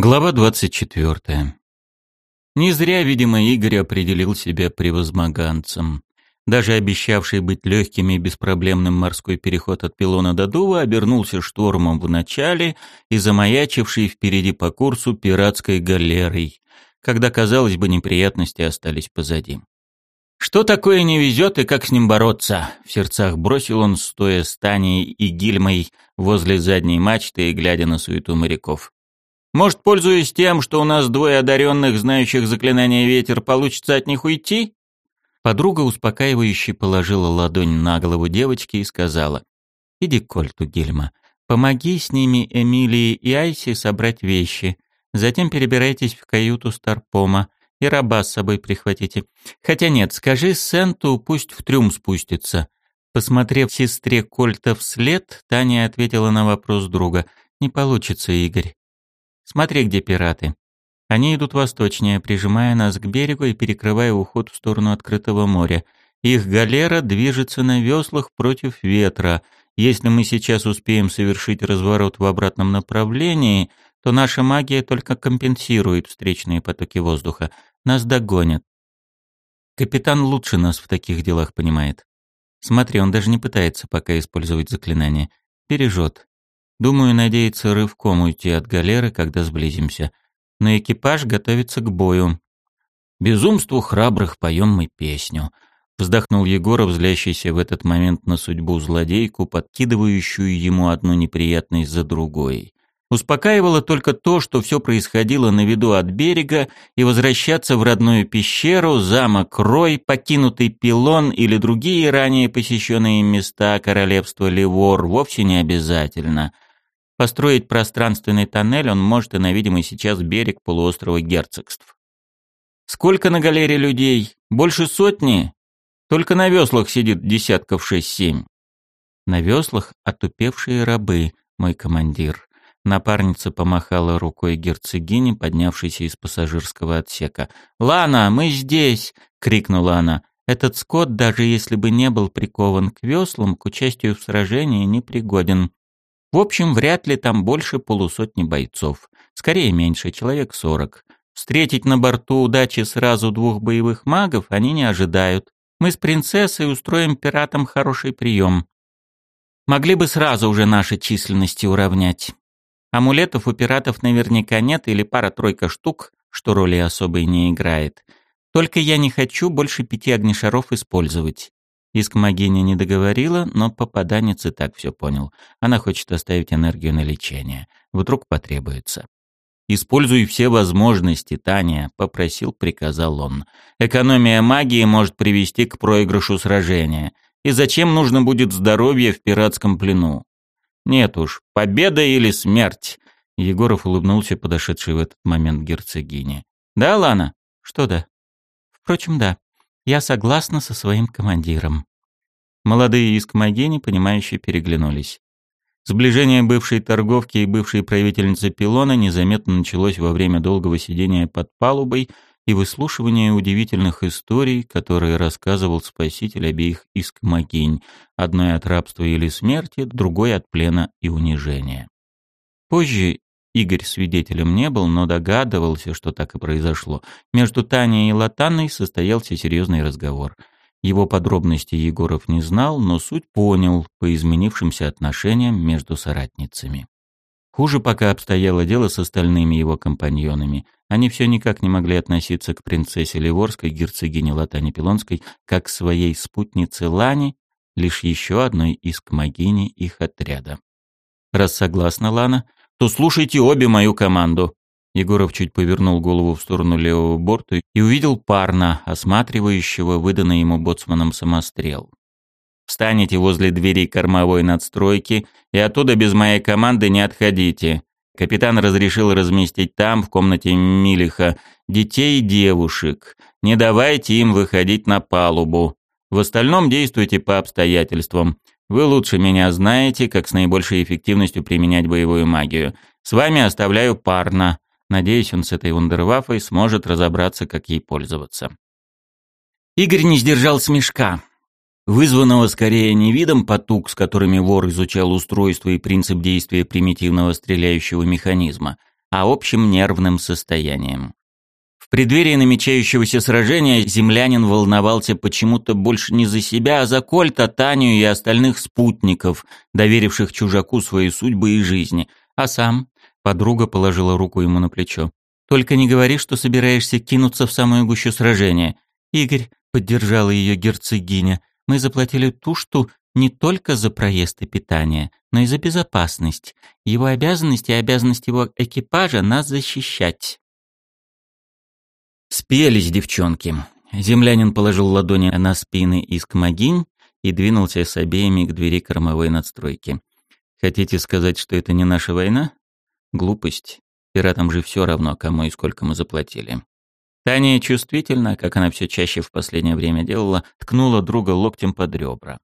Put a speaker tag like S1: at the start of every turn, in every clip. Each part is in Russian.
S1: Глава 24. Не зря, видимо, Игорь определил себя превозмоганцем. Даже обещавший быть легким и беспроблемным морской переход от Пилона до Дува обернулся штормом в начале и замаячивший впереди по курсу пиратской галерой, когда, казалось бы, неприятности остались позади. «Что такое не везет и как с ним бороться?» — в сердцах бросил он, стоя с Таней и Гильмой возле задней мачты и глядя на суету моряков. Может, пользуясь тем, что у нас двое одаренных, знающих заклинание ветер, получится от них уйти?» Подруга успокаивающе положила ладонь на голову девочки и сказала, «Иди к Кольту, Гильма, помоги с ними Эмилии и Айси собрать вещи, затем перебирайтесь в каюту Старпома и раба с собой прихватите. Хотя нет, скажи Сенту, пусть в трюм спустится». Посмотрев сестре Кольта вслед, Таня ответила на вопрос друга, «Не получится, Игорь. Смотри, где пираты. Они идут восточнее, прижимая нас к берегу и перекрывая уход в сторону открытого моря. Их галера движется на веслах против ветра. Если мы сейчас успеем совершить разворот в обратном направлении, то наша магия только компенсирует встречные потоки воздуха. Нас догонят. Капитан лучше нас в таких делах понимает. Смотри, он даже не пытается пока использовать заклинание. Бережет. Думаю, надеется рывком уйти от галеры, когда сблизимся. Но экипаж готовится к бою. «Безумству храбрых поем мы песню», — вздохнул Егоров, злящийся в этот момент на судьбу злодейку, подкидывающую ему одну неприятность за другой. Успокаивало только то, что все происходило на виду от берега, и возвращаться в родную пещеру, замок Рой, покинутый пилон или другие ранее посещенные места королевства Ливор вовсе не обязательно — Построить пространственный тоннель он может и на видимый сейчас берег полуострова герцогств. Сколько на галере людей? Больше сотни? Только на веслах сидит десятков шесть-семь. На веслах отупевшие рабы, мой командир. Напарница помахала рукой герцогине, поднявшейся из пассажирского отсека. «Лана, мы здесь!» — крикнула она. «Этот скот, даже если бы не был прикован к веслам, к участию в сражении не пригоден. В общем, вряд ли там больше полусотни бойцов. Скорее меньше, человек сорок. Встретить на борту удачи сразу двух боевых магов они не ожидают. Мы с принцессой устроим пиратам хороший прием. Могли бы сразу уже наши численности уравнять. Амулетов у пиратов наверняка нет или пара-тройка штук, что роли особой не играет. Только я не хочу больше пяти огнешаров использовать. Искмогиня не договорила, но попаданец и так все понял. Она хочет оставить энергию на лечение. Вдруг потребуется. «Используй все возможности, Таня», — попросил, приказал он. «Экономия магии может привести к проигрышу сражения. И зачем нужно будет здоровье в пиратском плену? Нет уж, победа или смерть?» Егоров улыбнулся подошедшей в этот момент герцогине. «Да, Лана?» «Что да?» «Впрочем, да. Я согласна со своим командиром. Молодые искмогени, понимающие, переглянулись. Сближение бывшей торговки и бывшей правительницы пилона незаметно началось во время долгого сидения под палубой и выслушивания удивительных историй, которые рассказывал спаситель обеих искмогинь, одной от рабства или смерти, другой от плена и унижения. Позже Игорь свидетелем не был, но догадывался, что так и произошло. Между Таней и Латанной состоялся серьезный разговор. Его подробности Егоров не знал, но суть понял по изменившимся отношениям между соратницами. Хуже пока обстояло дело с остальными его компаньонами. Они все никак не могли относиться к принцессе Ливорской, герцогине Латане Пилонской, как к своей спутнице Лане, лишь еще одной из кмогини их отряда. Раз согласна Лана, то слушайте обе мою команду». Егоров чуть повернул голову в сторону левого борта и увидел парна, осматривающего выданный ему боцманом самострел. «Встанете возле двери кормовой надстройки и оттуда без моей команды не отходите. Капитан разрешил разместить там, в комнате Милиха, детей и девушек. Не давайте им выходить на палубу. В остальном действуйте по обстоятельствам. Вы лучше меня знаете, как с наибольшей эффективностью применять боевую магию. С вами оставляю парно. Надеюсь, он с этой вундерваффой сможет разобраться, как ей пользоваться. Игорь не сдержал смешка, вызванного скорее не видом потуг, с которыми вор изучал устройство и принцип действия примитивного стреляющего механизма, а общим нервным состоянием. В преддверии намечающегося сражения землянин волновался почему-то больше не за себя, а за Кольта, Таню и остальных спутников, доверивших чужаку свои судьбы и жизни. А сам? Подруга положила руку ему на плечо. «Только не говори, что собираешься кинуться в самую гущу сражения». «Игорь», — поддержала ее герцогиня, — «мы заплатили тушту не только за проезд и питание, но и за безопасность. Его обязанность и обязанность его экипажа нас защищать». Спелись девчонки. Землянин положил ладони на спины искмогинь и двинулся с обеими к двери кормовой надстройки. «Хотите сказать, что это не наша война?» «Глупость. Пиратам же все равно, кому и сколько мы заплатили». Таня чувствительно, как она все чаще в последнее время делала, ткнула друга локтем под ребра.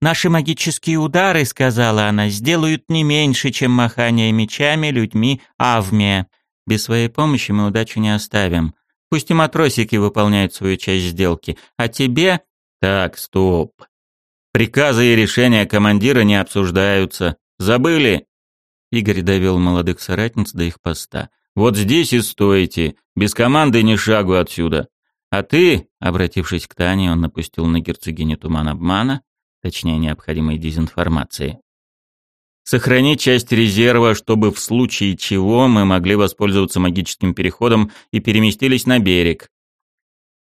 S1: «Наши магические удары, — сказала она, — сделают не меньше, чем махание мечами людьми Авмия. Без своей помощи мы удачу не оставим. Пусть и матросики выполняют свою часть сделки, а тебе... Так, стоп. Приказы и решения командира не обсуждаются. Забыли? Игорь довел молодых соратниц до их поста. Вот здесь и стойте. Без команды ни шагу отсюда. А ты, обратившись к Тане, он напустил на герцогиню туман обмана, точнее необходимой дезинформации. Сохранить часть резерва, чтобы в случае чего мы могли воспользоваться магическим переходом и переместились на берег.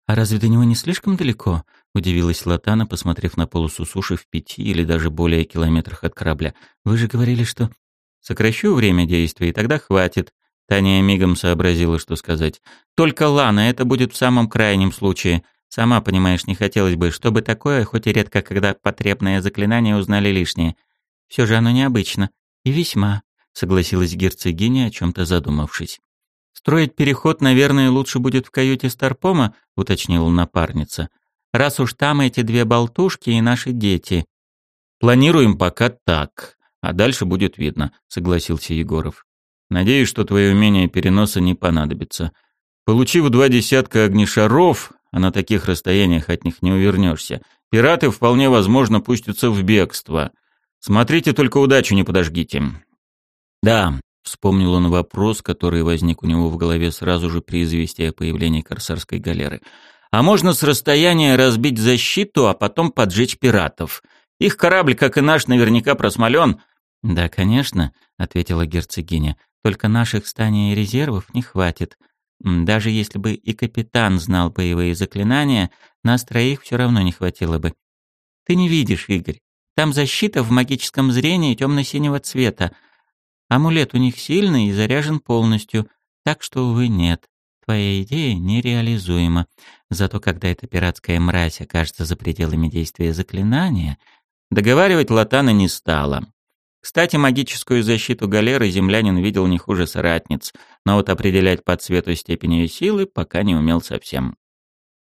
S1: «А разве до него не слишком далеко?» — удивилась Латана, посмотрев на полосу суши в пяти или даже более километрах от корабля. «Вы же говорили, что...» «Сокращу время действия, и тогда хватит», — Таня мигом сообразила, что сказать. «Только Лана, это будет в самом крайнем случае. Сама понимаешь, не хотелось бы, чтобы такое, хоть и редко, когда потребное заклинание узнали лишнее. Все же оно необычно. И весьма, согласилась герцогиня, о чем-то задумавшись. Строить переход, наверное, лучше будет в каюте Старпома, уточнила напарница. Раз уж там эти две болтушки и наши дети. Планируем пока так, а дальше будет видно, согласился Егоров. Надеюсь, что твое умение переноса не понадобится. Получив два десятка огнешаров, а на таких расстояниях от них не увернешься, пираты вполне возможно пустятся в бегство. Смотрите, только удачу не подожгите. Да, вспомнил он вопрос, который возник у него в голове сразу же при известии о появлении корсарской галеры. А можно с расстояния разбить защиту, а потом поджечь пиратов? Их корабль, как и наш, наверняка просмолен. Да, конечно, ответила герцогиня. Только наших станий и резервов не хватит. Даже если бы и капитан знал боевые заклинания, нас троих все равно не хватило бы. Ты не видишь, Игорь. Там защита в магическом зрении темно-синего цвета. Амулет у них сильный и заряжен полностью, так что, увы, нет. Твоя идея нереализуема. Зато когда эта пиратская мразь окажется за пределами действия заклинания, договаривать Латана не стала. Кстати, магическую защиту галеры землянин видел не хуже соратниц, но вот определять по цвету степень ее силы пока не умел совсем.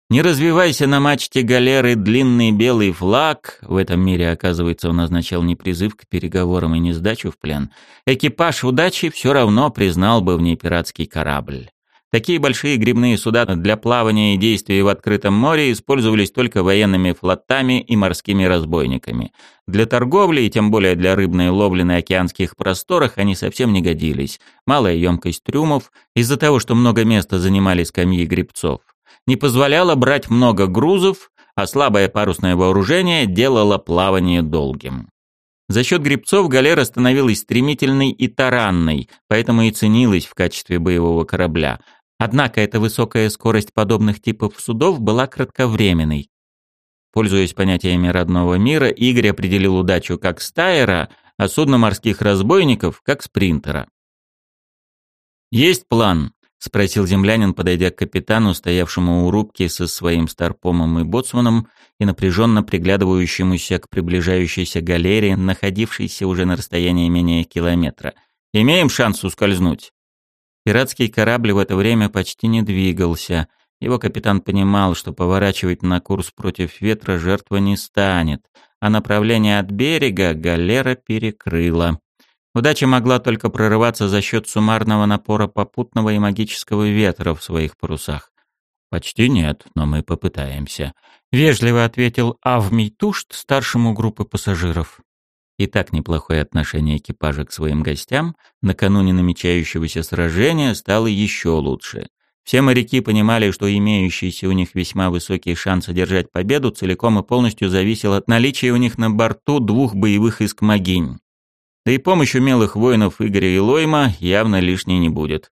S1: Не развивайся на мачте галеры длинный белый флаг, в этом мире, оказывается, он означал не призыв к переговорам и не сдачу в плен, экипаж удачи все равно признал бы в ней пиратский корабль. Такие большие грибные суда для плавания и действий в открытом море использовались только военными флотами и морскими разбойниками. Для торговли и тем более для рыбной ловли на океанских просторах они совсем не годились. Малая емкость трюмов из-за того, что много места занимали скамьи грибцов не позволяло брать много грузов, а слабое парусное вооружение делало плавание долгим. За счет грибцов галера становилась стремительной и таранной, поэтому и ценилась в качестве боевого корабля. Однако эта высокая скорость подобных типов судов была кратковременной. Пользуясь понятиями родного мира, Игорь определил удачу как стайера, а судно морских разбойников как спринтера. Есть план, — спросил землянин, подойдя к капитану, стоявшему у рубки со своим старпомом и боцманом и напряженно приглядывающемуся к приближающейся галерее, находившейся уже на расстоянии менее километра. «Имеем шанс ускользнуть?» Пиратский корабль в это время почти не двигался. Его капитан понимал, что поворачивать на курс против ветра жертва не станет, а направление от берега галера перекрыла. Удача могла только прорываться за счет суммарного напора попутного и магического ветра в своих парусах. «Почти нет, но мы попытаемся», — вежливо ответил Авмий Тушт старшему группы пассажиров. И так неплохое отношение экипажа к своим гостям накануне намечающегося сражения стало еще лучше. Все моряки понимали, что имеющийся у них весьма высокий шанс одержать победу целиком и полностью зависел от наличия у них на борту двух боевых искмогинь. Да и помощь умелых воинов Игоря и Лойма явно лишней не будет.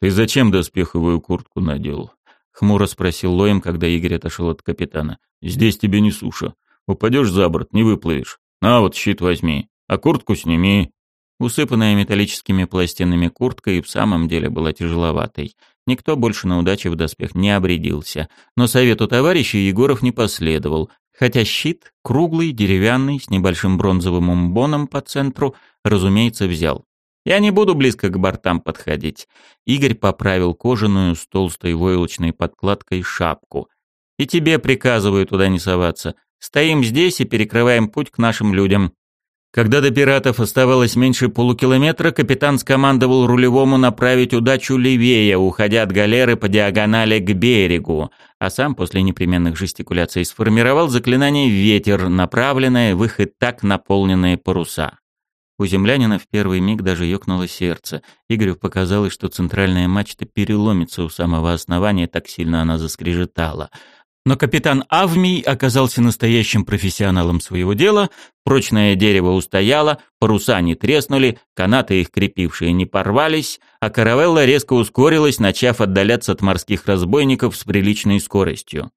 S2: «Ты зачем доспеховую куртку надел?» — хмуро спросил Лоем, когда Игорь отошел от капитана. «Здесь тебе не суша. Упадешь за борт, не выплывешь. На вот щит возьми, а куртку сними».
S1: Усыпанная металлическими пластинами куртка и в самом деле была тяжеловатой. Никто больше на удаче в доспех не обрядился. Но совету товарища Егоров не последовал, хотя щит, круглый, деревянный, с небольшим бронзовым умбоном по центру, разумеется, взял. Я не буду близко к бортам подходить. Игорь поправил кожаную с толстой войлочной подкладкой шапку. И тебе приказываю туда не соваться. Стоим здесь и перекрываем путь к нашим людям. Когда до пиратов оставалось меньше полукилометра, капитан скомандовал рулевому направить удачу левее, уходя от галеры по диагонали к берегу, а сам после непременных жестикуляций сформировал заклинание «Ветер», направленное в их и так наполненные паруса. У землянина в первый миг даже ёкнуло сердце. Игорю показалось, что центральная мачта переломится у самого основания, так сильно она заскрежетала — но капитан Авмий оказался настоящим профессионалом своего дела, прочное дерево устояло, паруса не треснули, канаты их крепившие не порвались, а каравелла резко ускорилась, начав отдаляться от морских разбойников с приличной скоростью.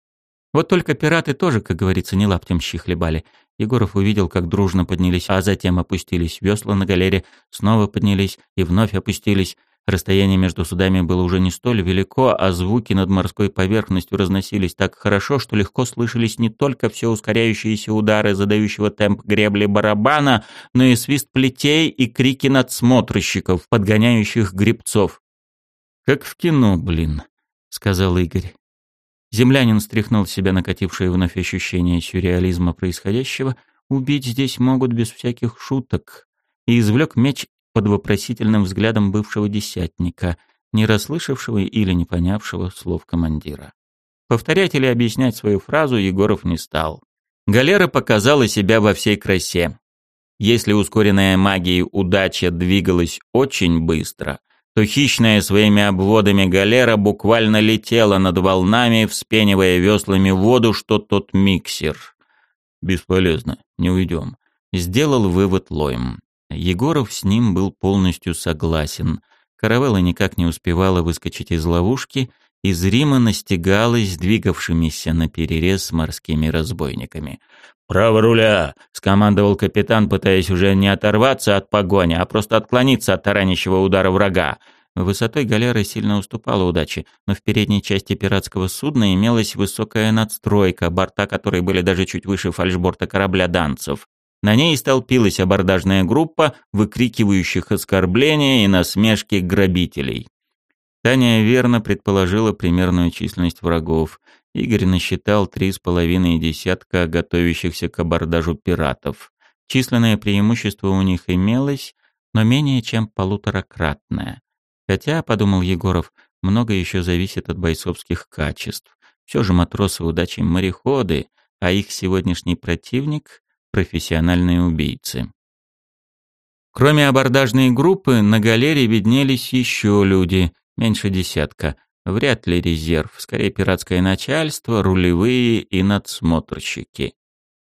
S1: Вот только пираты тоже, как говорится, не лаптем щи хлебали. Егоров увидел, как дружно поднялись, а затем опустились весла на галере, снова поднялись и вновь опустились, Расстояние между судами было уже не столь велико, а звуки над морской поверхностью разносились так хорошо, что легко слышались не только все ускоряющиеся удары задающего темп гребли барабана, но и свист плетей и крики надсмотрщиков, подгоняющих гребцов. «Как в кино, блин», — сказал Игорь. Землянин стряхнул с себя накатившее вновь ощущение сюрреализма происходящего. Убить здесь могут без всяких шуток. И извлек меч под вопросительным взглядом бывшего десятника, не расслышавшего или не понявшего слов командира. Повторять или объяснять свою фразу Егоров не стал. Галера показала себя во всей красе. Если ускоренная магией удача двигалась очень быстро, то хищная своими обводами галера буквально летела над волнами, вспенивая веслами воду, что тот миксер. «Бесполезно, не уйдем», — сделал вывод Лоем. Егоров с ним был полностью согласен. Каравелла никак не успевала выскочить из ловушки и зримо настигалась двигавшимися на перерез морскими разбойниками. «Право руля!» — скомандовал капитан, пытаясь уже не оторваться от погони, а просто отклониться от таранящего удара врага. Высотой галера сильно уступала удаче, но в передней части пиратского судна имелась высокая надстройка, борта которой были даже чуть выше фальшборта корабля данцев. На ней столпилась абордажная группа, выкрикивающих оскорбления и насмешки грабителей. Таня верно предположила примерную численность врагов. Игорь насчитал три с половиной десятка готовящихся к абордажу пиратов. Численное преимущество у них имелось, но менее чем полуторакратное. Хотя, подумал Егоров, много еще зависит от бойцовских качеств. Все же матросы удачи мореходы, а их сегодняшний противник профессиональные убийцы. Кроме абордажной группы, на галерее виднелись еще люди, меньше десятка. Вряд ли резерв, скорее пиратское начальство, рулевые и надсмотрщики.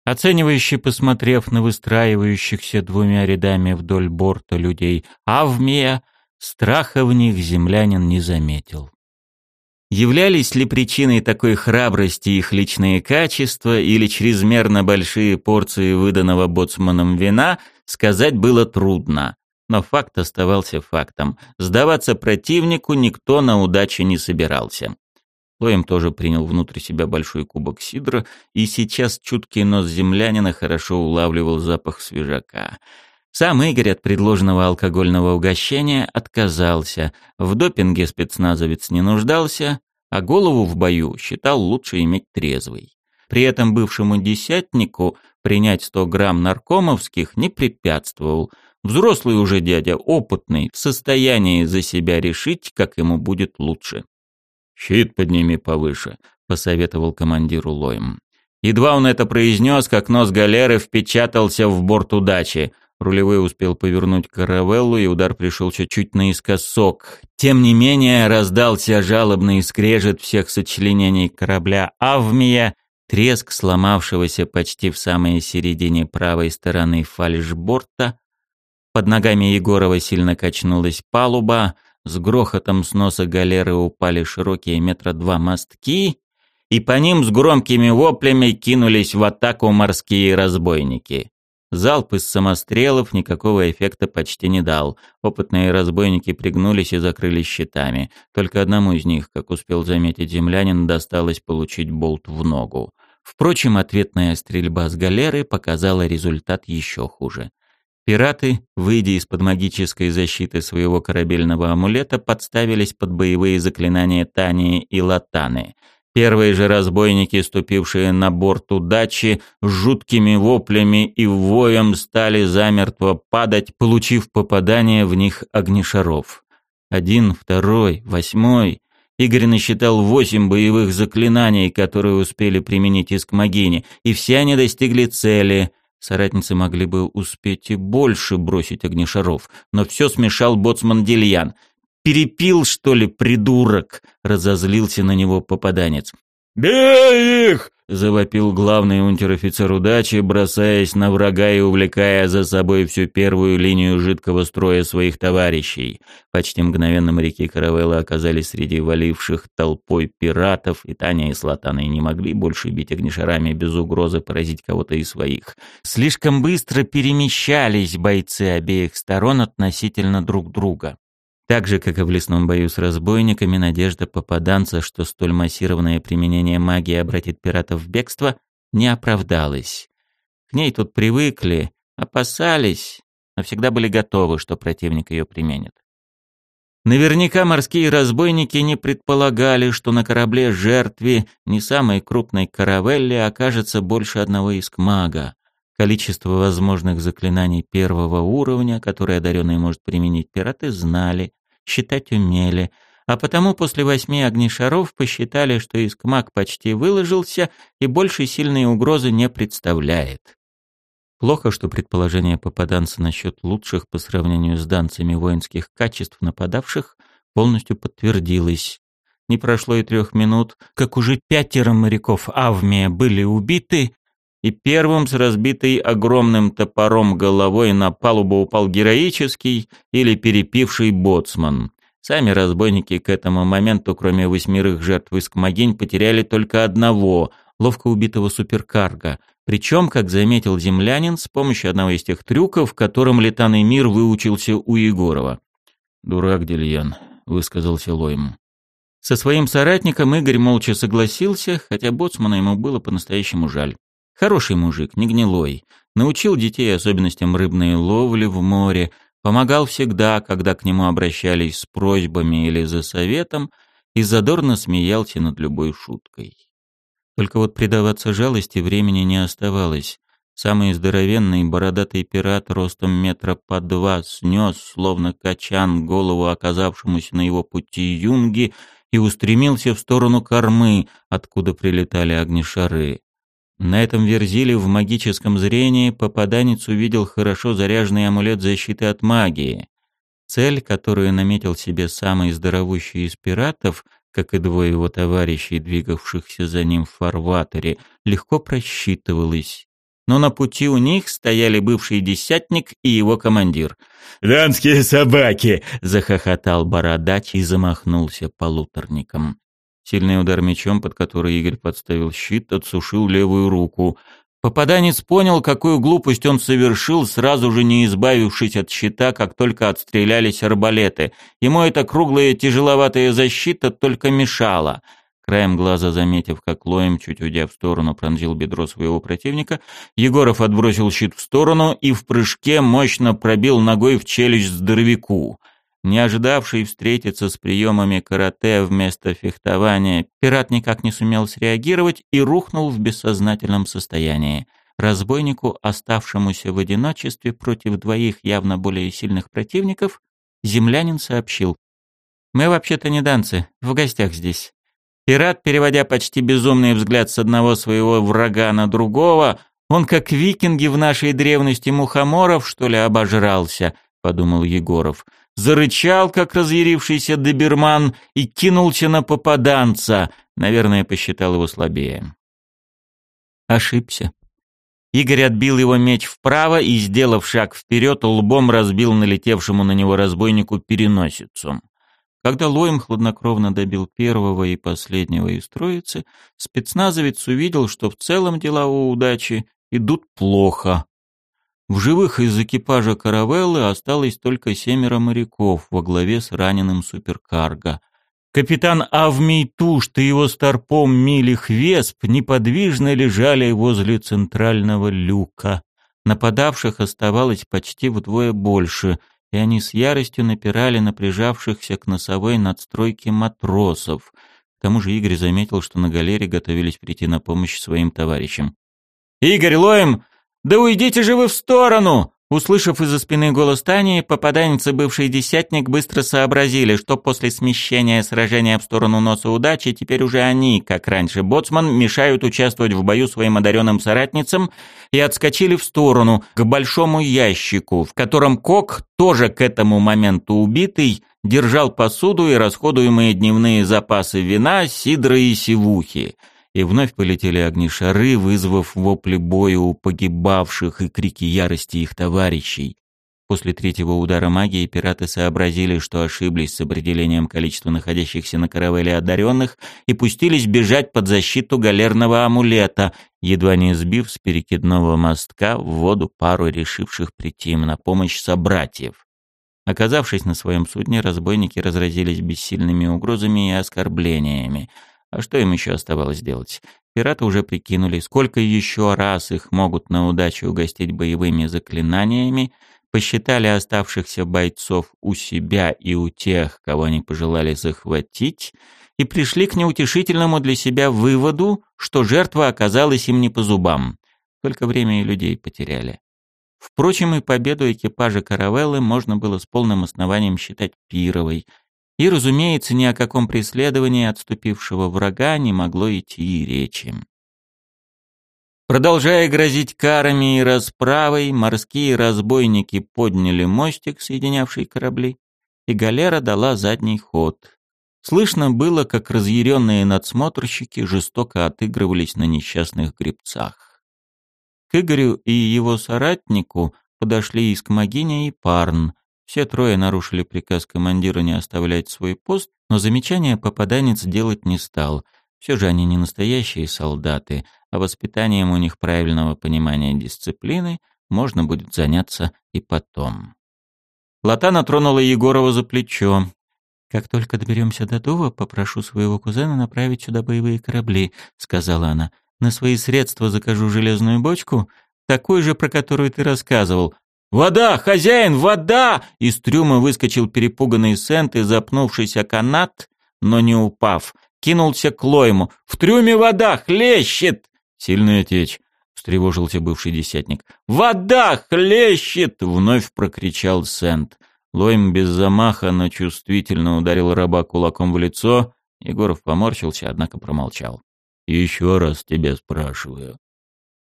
S1: Оценивающий, посмотрев на выстраивающихся двумя рядами вдоль борта людей Авмия, страха в них землянин не заметил. Являлись ли причиной такой храбрости их личные качества или чрезмерно большие порции выданного боцманом вина, сказать было трудно. Но факт оставался фактом. Сдаваться противнику никто на удачу не собирался. Лоем тоже принял внутрь себя большой кубок сидра, и сейчас чуткий нос землянина хорошо улавливал запах свежака. Сам Игорь от предложенного алкогольного угощения отказался. В допинге спецназовец не нуждался, а голову в бою считал лучше иметь трезвой. При этом бывшему десятнику принять 100 грамм наркомовских не препятствовал. Взрослый уже дядя, опытный, в состоянии за себя решить, как ему будет лучше.
S2: «Щит подними повыше», — посоветовал командиру Лоем.
S1: Едва он это произнес, как нос галеры впечатался в борт удачи. Рулевой успел повернуть каравеллу, и удар пришел чуть-чуть наискосок. Тем не менее, раздался жалобный скрежет всех сочленений корабля «Авмия», треск сломавшегося почти в самой середине правой стороны фальшборта. Под ногами Егорова сильно качнулась палуба, с грохотом с носа галеры упали широкие метра два мостки, и по ним с громкими воплями кинулись в атаку морские разбойники. Залп из самострелов никакого эффекта почти не дал. Опытные разбойники пригнулись и закрылись щитами. Только одному из них, как успел заметить землянин, досталось получить болт в ногу. Впрочем, ответная стрельба с галеры показала результат еще хуже. Пираты, выйдя из-под магической защиты своего корабельного амулета, подставились под боевые заклинания Тани и Латаны — Первые же разбойники, ступившие на борт удачи, с жуткими воплями и воем стали замертво падать, получив попадание в них огнешаров. Один, второй, восьмой. Игорь насчитал восемь боевых заклинаний, которые успели применить Искмогини, и все они достигли цели. Соратницы могли бы успеть и больше бросить огнешаров, но все смешал боцман Дильян — Перепил, что ли, придурок?» — разозлился на него попаданец. «Бей их!» — завопил главный унтер-офицер удачи, бросаясь на врага и увлекая за собой всю первую линию жидкого строя своих товарищей. Почти мгновенно моряки каравелла оказались среди валивших толпой пиратов, и Таня и Слатана не могли больше бить огнешарами без угрозы поразить кого-то из своих. Слишком быстро перемещались бойцы обеих сторон относительно друг друга. Так же, как и в лесном бою с разбойниками, надежда попаданца, что столь массированное применение магии обратит пиратов в бегство, не оправдалась. К ней тут привыкли, опасались, но всегда были готовы, что противник ее применит. Наверняка морские разбойники не предполагали, что на корабле жертве не самой крупной каравелле окажется больше одного искмага. Количество возможных заклинаний первого уровня, которые одаренный может применить пираты, знали, считать умели, а потому после восьми огнешаров посчитали, что Искмак почти выложился и больше сильной угрозы не представляет. Плохо, что предположение попаданца насчет лучших по сравнению с данцами воинских качеств нападавших полностью подтвердилось. Не прошло и трех минут, как уже пятеро моряков Авмия были убиты, и первым с разбитой огромным топором головой на палубу упал героический или перепивший боцман. Сами разбойники к этому моменту, кроме восьмерых жертв Искмогинь, потеряли только одного, ловко убитого суперкарга. Причем, как заметил землянин, с помощью одного из тех трюков, которым летанный мир выучился у Егорова. «Дурак Дельян», — высказался Лойм. Со своим соратником Игорь молча согласился, хотя боцмана ему было по-настоящему жаль. Хороший мужик, не гнилой. Научил детей особенностям рыбной ловли в море, помогал всегда, когда к нему обращались с просьбами или за советом, и задорно смеялся над любой шуткой. Только вот предаваться жалости времени не оставалось. Самый здоровенный бородатый пират ростом метра по два снес, словно качан, голову оказавшемуся на его пути юнги и устремился в сторону кормы, откуда прилетали огнешары. На этом верзиле в магическом зрении попаданец увидел хорошо заряженный амулет защиты от магии. Цель, которую наметил себе самый здоровущий из пиратов, как и двое его товарищей, двигавшихся за ним в фарватере, легко просчитывалась. Но на пути у них стояли бывший десятник и его командир. «Данские собаки!» — захохотал бородач и замахнулся полуторником. Сильный удар мечом, под который Игорь подставил щит, отсушил левую руку. Попаданец понял, какую глупость он совершил, сразу же не избавившись от щита, как только отстрелялись арбалеты. Ему эта круглая тяжеловатая защита только мешала. Краем глаза заметив, как Лоем, чуть уйдя в сторону, пронзил бедро своего противника, Егоров отбросил щит в сторону и в прыжке мощно пробил ногой в челюсть здоровяку. Не ожидавший встретиться с приемами карате вместо фехтования, пират никак не сумел среагировать и рухнул в бессознательном состоянии. Разбойнику, оставшемуся в одиночестве против двоих явно более сильных противников, землянин сообщил. «Мы вообще-то не данцы, в гостях здесь. Пират, переводя почти безумный взгляд с одного своего врага на другого, он как викинги в нашей древности мухоморов, что ли, обожрался, подумал Егоров. Зарычал, как разъярившийся доберман, и кинулся на попаданца. Наверное, посчитал его слабее. Ошибся. Игорь отбил его меч вправо и, сделав шаг вперед, лбом разбил налетевшему на него разбойнику переносицу. Когда Лоем хладнокровно добил первого и последнего из троицы, спецназовец увидел, что в целом дела у удачи идут плохо. В живых из экипажа каравеллы осталось только семеро моряков во главе с раненым суперкарго. Капитан Авмий Тушт и его старпом Милих Весп неподвижно лежали возле центрального люка. Нападавших оставалось почти вдвое больше, и они с яростью напирали на прижавшихся к носовой надстройке матросов. К тому же Игорь заметил, что на галере готовились прийти на помощь своим товарищам. «Игорь, лоем! Да уйдите же вы в сторону!» Услышав из-за спины голос Тани, попаданец и бывший десятник быстро сообразили, что после смещения сражения в сторону носа удачи теперь уже они, как раньше боцман, мешают участвовать в бою своим одаренным соратницам и отскочили в сторону, к большому ящику, в котором Кок, тоже к этому моменту убитый, держал посуду и расходуемые дневные запасы вина, сидра и сивухи и вновь полетели огни шары, вызвав вопли боя у погибавших и крики ярости их товарищей. После третьего удара магии пираты сообразили, что ошиблись с определением количества находящихся на каравеле одаренных и пустились бежать под защиту галерного амулета, едва не сбив с перекидного мостка в воду пару решивших прийти им на помощь собратьев. Оказавшись на своем судне, разбойники разразились бессильными угрозами и оскорблениями – а что им еще оставалось делать? Пираты уже прикинули, сколько еще раз их могут на удачу угостить боевыми заклинаниями, посчитали оставшихся бойцов у себя и у тех, кого они пожелали захватить, и пришли к неутешительному для себя выводу, что жертва оказалась им не по зубам. Только время и людей потеряли. Впрочем, и победу экипажа каравеллы можно было с полным основанием считать пировой, и, разумеется, ни о каком преследовании отступившего врага не могло идти и речи. Продолжая грозить карами и расправой, морские разбойники подняли мостик, соединявший корабли, и галера дала задний ход. Слышно было, как разъяренные надсмотрщики жестоко отыгрывались на несчастных гребцах. К Игорю и его соратнику подошли Искмогиня и Парн, все трое нарушили приказ командира не оставлять свой пост, но замечания попаданец делать не стал. Все же они не настоящие солдаты, а воспитанием у них правильного понимания дисциплины можно будет заняться и потом. Латана тронула Егорова за плечо. «Как только доберемся до Дува, попрошу своего кузена направить сюда боевые корабли», — сказала она. «На свои средства закажу железную бочку, такой же, про которую ты рассказывал, «Вода! Хозяин! Вода!» Из трюма выскочил перепуганный Сент и запнувшийся канат, но не упав, кинулся к Лойму. «В трюме вода! Хлещет!» «Сильная течь!» — встревожился бывший десятник. «Вода! Хлещет!» — вновь прокричал Сент. Лойм без замаха, но чувствительно ударил раба кулаком в лицо. Егоров поморщился, однако промолчал. «Еще раз тебя спрашиваю».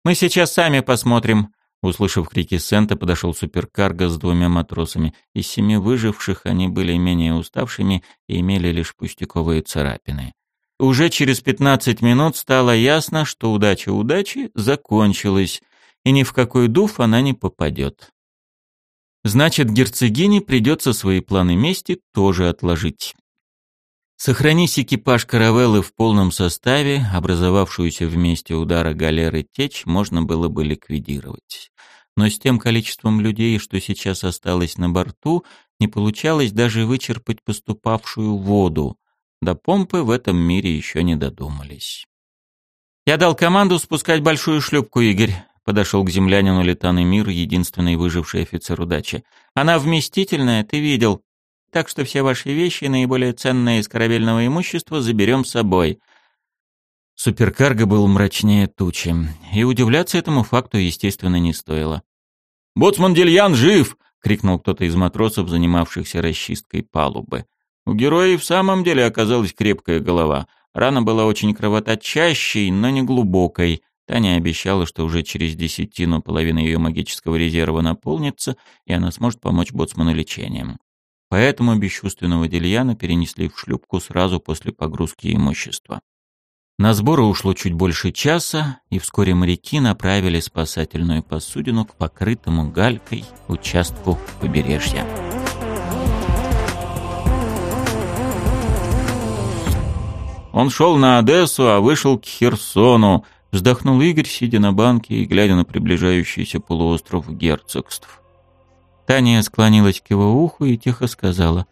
S1: «Мы сейчас сами посмотрим», Услышав крики Сента, подошел суперкарго с двумя матросами. Из семи выживших они были менее уставшими и имели лишь пустяковые царапины. Уже через пятнадцать минут стало ясно, что удача удачи закончилась, и ни в какой дуф она не попадет. Значит, герцогине придется свои планы мести тоже отложить. Сохранись экипаж каравеллы в полном составе, образовавшуюся вместе удара галеры течь можно было бы ликвидировать. Но с тем количеством людей, что сейчас осталось на борту, не получалось даже вычерпать поступавшую воду. До помпы в этом мире еще не додумались. «Я дал команду спускать большую шлюпку, Игорь», — подошел к землянину Летан Мир, единственный выживший офицер удачи. «Она вместительная, ты видел так что все ваши вещи наиболее ценные из корабельного имущества заберем с собой». Суперкарго был мрачнее тучи, и удивляться этому факту, естественно, не стоило. «Боцман Дельян жив!» — крикнул кто-то из матросов, занимавшихся расчисткой палубы. У героя в самом деле оказалась крепкая голова, Рана была очень кровоточащей, но не глубокой. Таня обещала, что уже через десятину половина ее магического резерва наполнится, и она сможет помочь боцману лечением. Поэтому бесчувственного Дельяна перенесли в шлюпку сразу после погрузки имущества. На сборы ушло чуть больше часа, и вскоре моряки направили спасательную посудину к покрытому галькой участку побережья. Он шел на Одессу, а вышел к Херсону, вздохнул Игорь, сидя на банке и глядя на приближающийся полуостров герцогств. Таня склонилась к его уху и тихо сказала,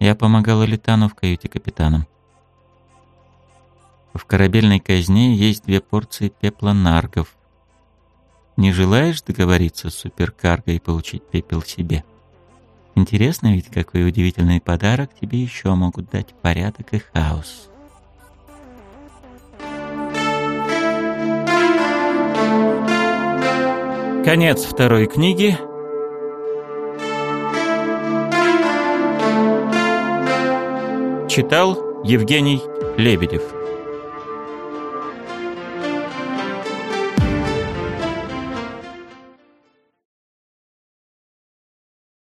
S1: «Я помогала Летану в каюте капитана». В корабельной казне есть две порции пепла наргов. Не желаешь договориться с суперкарго и получить пепел себе? Интересно ведь, какой удивительный подарок тебе еще могут дать порядок и хаос. Конец второй книги. Читал Евгений Лебедев.